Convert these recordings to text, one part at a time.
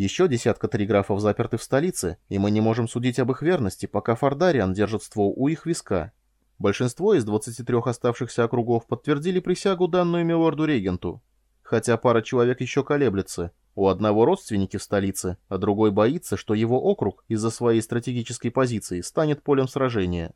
Еще десятка триграфов заперты в столице, и мы не можем судить об их верности, пока Фардариан держит ствол у их виска. Большинство из 23 оставшихся округов подтвердили присягу, данную милорду-регенту. Хотя пара человек еще колеблется. У одного родственники в столице, а другой боится, что его округ из-за своей стратегической позиции станет полем сражения.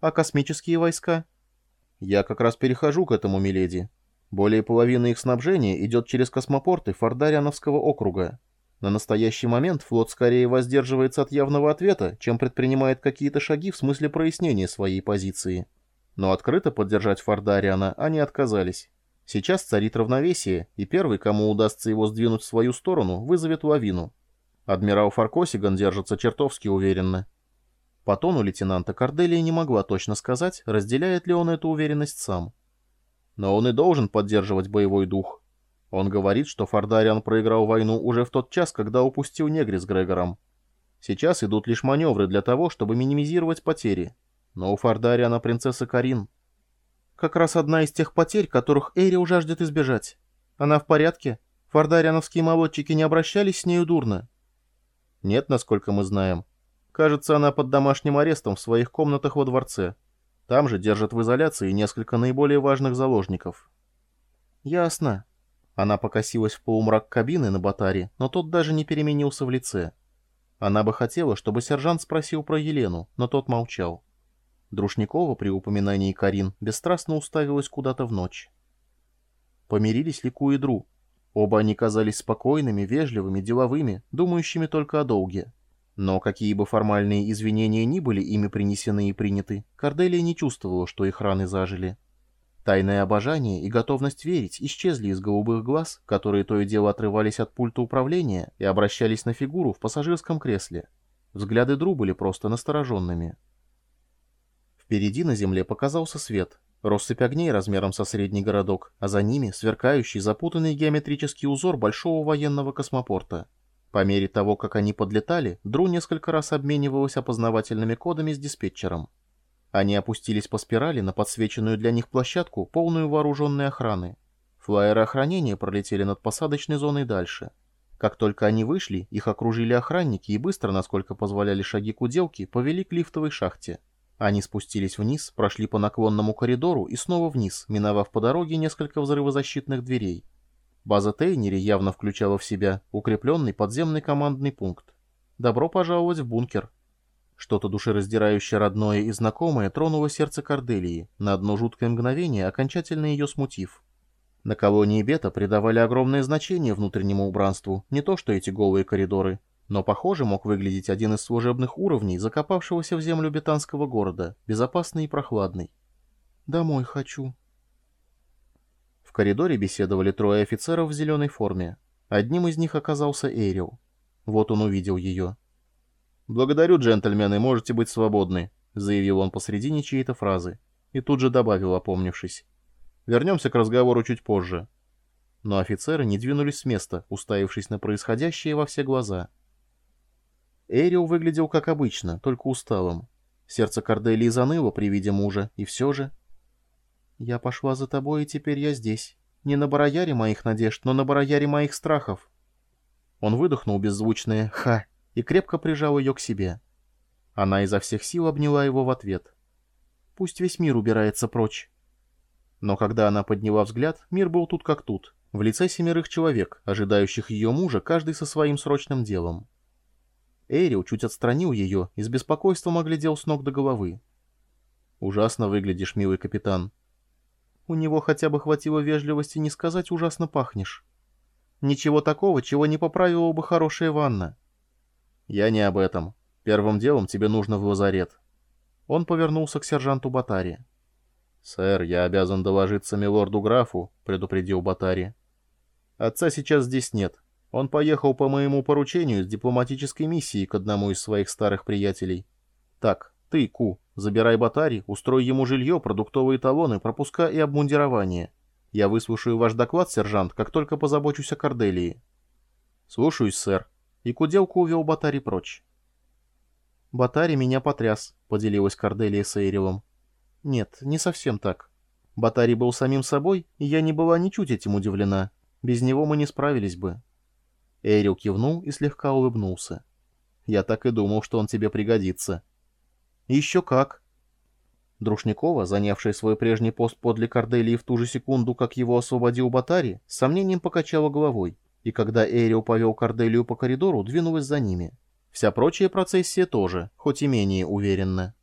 А космические войска? Я как раз перехожу к этому, миледи. Более половины их снабжения идет через космопорты Фардариановского округа. На настоящий момент флот скорее воздерживается от явного ответа, чем предпринимает какие-то шаги в смысле прояснения своей позиции. Но открыто поддержать Фардариана они отказались. Сейчас царит равновесие, и первый, кому удастся его сдвинуть в свою сторону, вызовет лавину. Адмирал Фаркосиган держится чертовски уверенно. По тону лейтенанта Корделия не могла точно сказать, разделяет ли он эту уверенность сам. Но он и должен поддерживать боевой дух. Он говорит, что Фардариан проиграл войну уже в тот час, когда упустил Негри с Грегором. Сейчас идут лишь маневры для того, чтобы минимизировать потери. Но у Фардариана принцесса Карин. Как раз одна из тех потерь, которых Эри жаждет избежать. Она в порядке? Фардариановские молодчики не обращались с нею дурно? Нет, насколько мы знаем. Кажется, она под домашним арестом в своих комнатах во дворце. Там же держат в изоляции несколько наиболее важных заложников. Ясно. Она покосилась в полумрак кабины на Батаре, но тот даже не переменился в лице. Она бы хотела, чтобы сержант спросил про Елену, но тот молчал. Друшникова при упоминании Карин бесстрастно уставилась куда-то в ночь. Помирились ли Ку и Дру? Оба они казались спокойными, вежливыми, деловыми, думающими только о долге. Но какие бы формальные извинения ни были ими принесены и приняты, Корделия не чувствовала, что их раны зажили. Тайное обожание и готовность верить исчезли из голубых глаз, которые то и дело отрывались от пульта управления и обращались на фигуру в пассажирском кресле. Взгляды Дру были просто настороженными. Впереди на земле показался свет. Россыпь огней размером со средний городок, а за ними сверкающий запутанный геометрический узор большого военного космопорта. По мере того, как они подлетали, Дру несколько раз обменивалась опознавательными кодами с диспетчером. Они опустились по спирали на подсвеченную для них площадку, полную вооруженной охраны. Флайеры охранения пролетели над посадочной зоной дальше. Как только они вышли, их окружили охранники и быстро, насколько позволяли шаги куделки, повели к лифтовой шахте. Они спустились вниз, прошли по наклонному коридору и снова вниз, миновав по дороге несколько взрывозащитных дверей. База Тейнери явно включала в себя укрепленный подземный командный пункт. Добро пожаловать в бункер. Что-то душераздирающее родное и знакомое тронуло сердце Корделии, на одно жуткое мгновение окончательно ее смутив. На колонии Бета придавали огромное значение внутреннему убранству, не то что эти голые коридоры, но, похоже, мог выглядеть один из служебных уровней закопавшегося в землю бетанского города, безопасный и прохладный. «Домой хочу», коридоре беседовали трое офицеров в зеленой форме. Одним из них оказался Эйрил. Вот он увидел ее. «Благодарю, джентльмены, можете быть свободны», — заявил он посредине чьей-то фразы. И тут же добавил, опомнившись. «Вернемся к разговору чуть позже». Но офицеры не двинулись с места, уставившись на происходящее во все глаза. Эйрил выглядел как обычно, только усталым. Сердце Корделии заныло при виде мужа, и все же... «Я пошла за тобой, и теперь я здесь. Не на барояре моих надежд, но на барояре моих страхов». Он выдохнул беззвучное «ха» и крепко прижал ее к себе. Она изо всех сил обняла его в ответ. «Пусть весь мир убирается прочь». Но когда она подняла взгляд, мир был тут как тут, в лице семерых человек, ожидающих ее мужа, каждый со своим срочным делом. Эрил чуть отстранил ее и с беспокойством оглядел с ног до головы. «Ужасно выглядишь, милый капитан», у него хотя бы хватило вежливости не сказать «ужасно пахнешь». Ничего такого, чего не поправила бы хорошая ванна. Я не об этом. Первым делом тебе нужно в лазарет. Он повернулся к сержанту Батари. «Сэр, я обязан доложиться милорду-графу», — предупредил Батари. «Отца сейчас здесь нет. Он поехал по моему поручению с дипломатической миссией к одному из своих старых приятелей. Так, ты, Ку, забирай Батари, устрой ему жилье, продуктовые талоны, пропуска и обмундирование. Я выслушаю ваш доклад, сержант, как только позабочусь о Корделии. Слушаюсь, сэр. И Куделку увел Батари прочь. Батари меня потряс, поделилась Корделия с Эйрилом. Нет, не совсем так. Батари был самим собой, и я не была ничуть этим удивлена. Без него мы не справились бы. Эрил кивнул и слегка улыбнулся. «Я так и думал, что он тебе пригодится». «Еще как!» Друшникова, занявшая свой прежний пост подле Корделии в ту же секунду, как его освободил Батари, с сомнением покачала головой, и когда Эрил повел Корделию по коридору, двинулась за ними. Вся прочая процессия тоже, хоть и менее уверенно.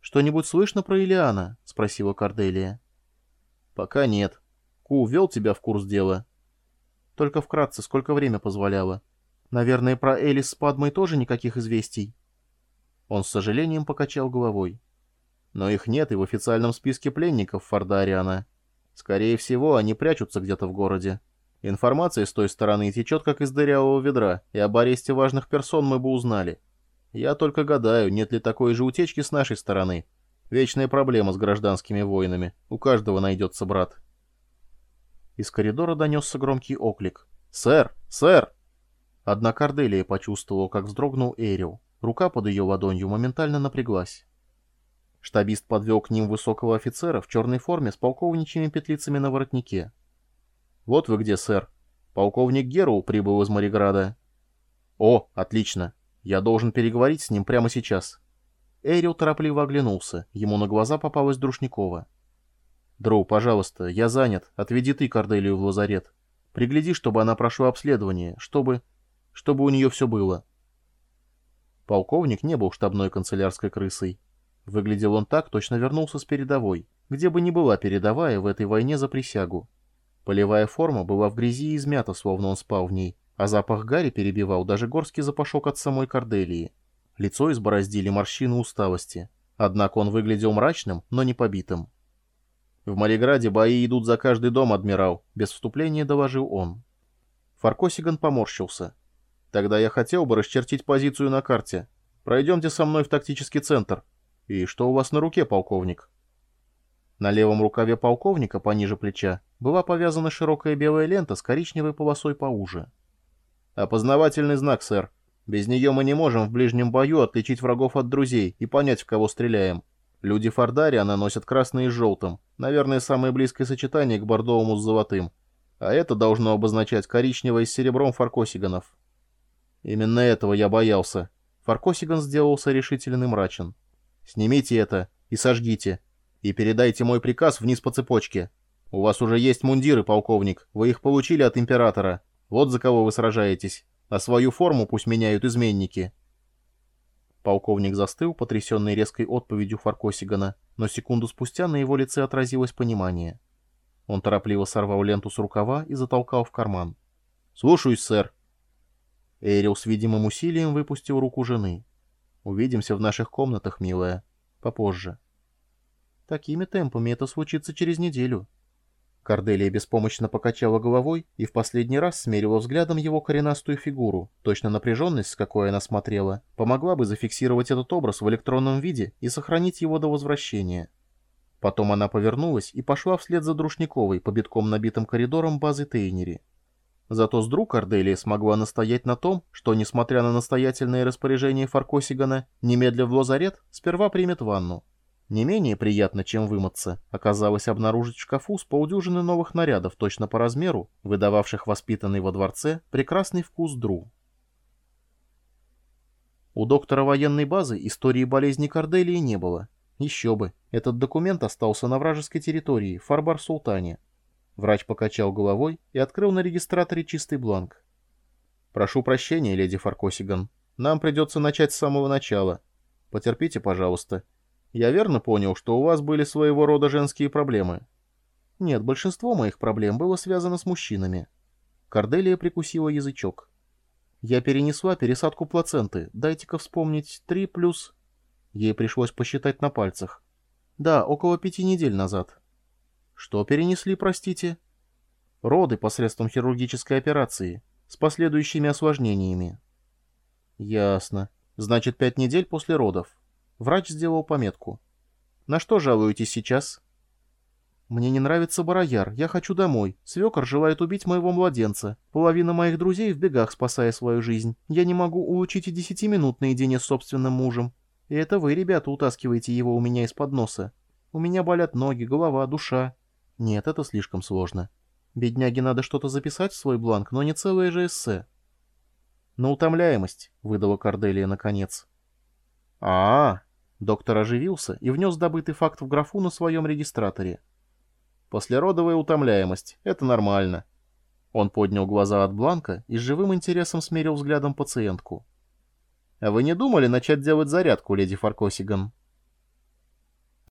«Что-нибудь слышно про Илиана?» — спросила Корделия. «Пока нет. Ку ввел тебя в курс дела?» «Только вкратце, сколько время позволяло. Наверное, про Элис с Падмой тоже никаких известий?» Он с сожалением покачал головой. Но их нет и в официальном списке пленников Фордариана. Скорее всего, они прячутся где-то в городе. Информация с той стороны течет, как из дырявого ведра, и об аресте важных персон мы бы узнали. Я только гадаю, нет ли такой же утечки с нашей стороны. Вечная проблема с гражданскими войнами. У каждого найдется брат. Из коридора донесся громкий оклик. «Сэр! Сэр!» Одна Корделия почувствовала, как вздрогнул Эрил. Рука под ее ладонью моментально напряглась. Штабист подвел к ним высокого офицера в черной форме с полковничьими петлицами на воротнике. «Вот вы где, сэр. Полковник Геру прибыл из Мариграда». «О, отлично. Я должен переговорить с ним прямо сейчас». Эрил торопливо оглянулся. Ему на глаза попалась Друшникова. «Дроу, пожалуйста, я занят. Отведи ты Корделию в лазарет. Пригляди, чтобы она прошла обследование, чтобы... чтобы у нее все было». Полковник не был штабной канцелярской крысой. Выглядел он так, точно вернулся с передовой, где бы ни была передовая в этой войне за присягу. Полевая форма была в грязи и измята, словно он спал в ней, а запах гари перебивал даже горский запашок от самой Корделии. Лицо избороздили морщины усталости. Однако он выглядел мрачным, но не побитым. «В Мариграде бои идут за каждый дом, адмирал», — без вступления доложил он. Фаркосиган поморщился. «Тогда я хотел бы расчертить позицию на карте. Пройдемте со мной в тактический центр. «И что у вас на руке, полковник?» На левом рукаве полковника, пониже плеча, была повязана широкая белая лента с коричневой полосой поуже. «Опознавательный знак, сэр. Без нее мы не можем в ближнем бою отличить врагов от друзей и понять, в кого стреляем. Люди Фордариана носят красный и желтым, наверное, самое близкое сочетание к бордовому с золотым. А это должно обозначать коричневое с серебром фаркосиганов». «Именно этого я боялся». Фаркосиган сделался решительным и мрачен. Снимите это и сожгите. И передайте мой приказ вниз по цепочке. У вас уже есть мундиры, полковник. Вы их получили от императора. Вот за кого вы сражаетесь. А свою форму пусть меняют изменники». Полковник застыл, потрясенный резкой отповедью Фаркосигана, но секунду спустя на его лице отразилось понимание. Он торопливо сорвал ленту с рукава и затолкал в карман. «Слушаюсь, сэр». Эрил с видимым усилием выпустил руку жены. Увидимся в наших комнатах, милая. Попозже. Такими темпами это случится через неделю. Корделия беспомощно покачала головой и в последний раз смерила взглядом его коренастую фигуру. Точно напряженность, с какой она смотрела, помогла бы зафиксировать этот образ в электронном виде и сохранить его до возвращения. Потом она повернулась и пошла вслед за Друшниковой по битком набитым коридорам базы Тейнери. Зато с друг Арделия смогла настоять на том, что, несмотря на настоятельные распоряжения Фаркосигана, немедля в лазарет сперва примет ванну. Не менее приятно, чем вымыться, оказалось обнаружить в шкафу с полдюжины новых нарядов точно по размеру, выдававших воспитанный во дворце прекрасный вкус дру. У доктора военной базы истории болезни Корделии не было. Еще бы, этот документ остался на вражеской территории, Фарбар-Султане, Врач покачал головой и открыл на регистраторе чистый бланк. «Прошу прощения, леди Фаркосиган. Нам придется начать с самого начала. Потерпите, пожалуйста. Я верно понял, что у вас были своего рода женские проблемы?» «Нет, большинство моих проблем было связано с мужчинами». Корделия прикусила язычок. «Я перенесла пересадку плаценты. Дайте-ка вспомнить. Три плюс...» Ей пришлось посчитать на пальцах. «Да, около пяти недель назад». Что перенесли, простите? Роды посредством хирургической операции, с последующими осложнениями. Ясно. Значит, пять недель после родов. Врач сделал пометку. На что жалуетесь сейчас? Мне не нравится Барояр, я хочу домой. Свекор желает убить моего младенца. Половина моих друзей в бегах, спасая свою жизнь. Я не могу улучшить и десяти минут наедине с собственным мужем. И это вы, ребята, утаскиваете его у меня из-под носа. У меня болят ноги, голова, душа. Нет, это слишком сложно. Бедняге надо что-то записать в свой бланк, но не целое же эссе. На утомляемость, выдала Корделия наконец. а, -а, -а Доктор оживился и внес добытый факт в графу на своем регистраторе. Послеродовая утомляемость. Это нормально. Он поднял глаза от бланка и с живым интересом смерил взглядом пациентку. «А вы не думали начать делать зарядку, леди Фаркосиган?»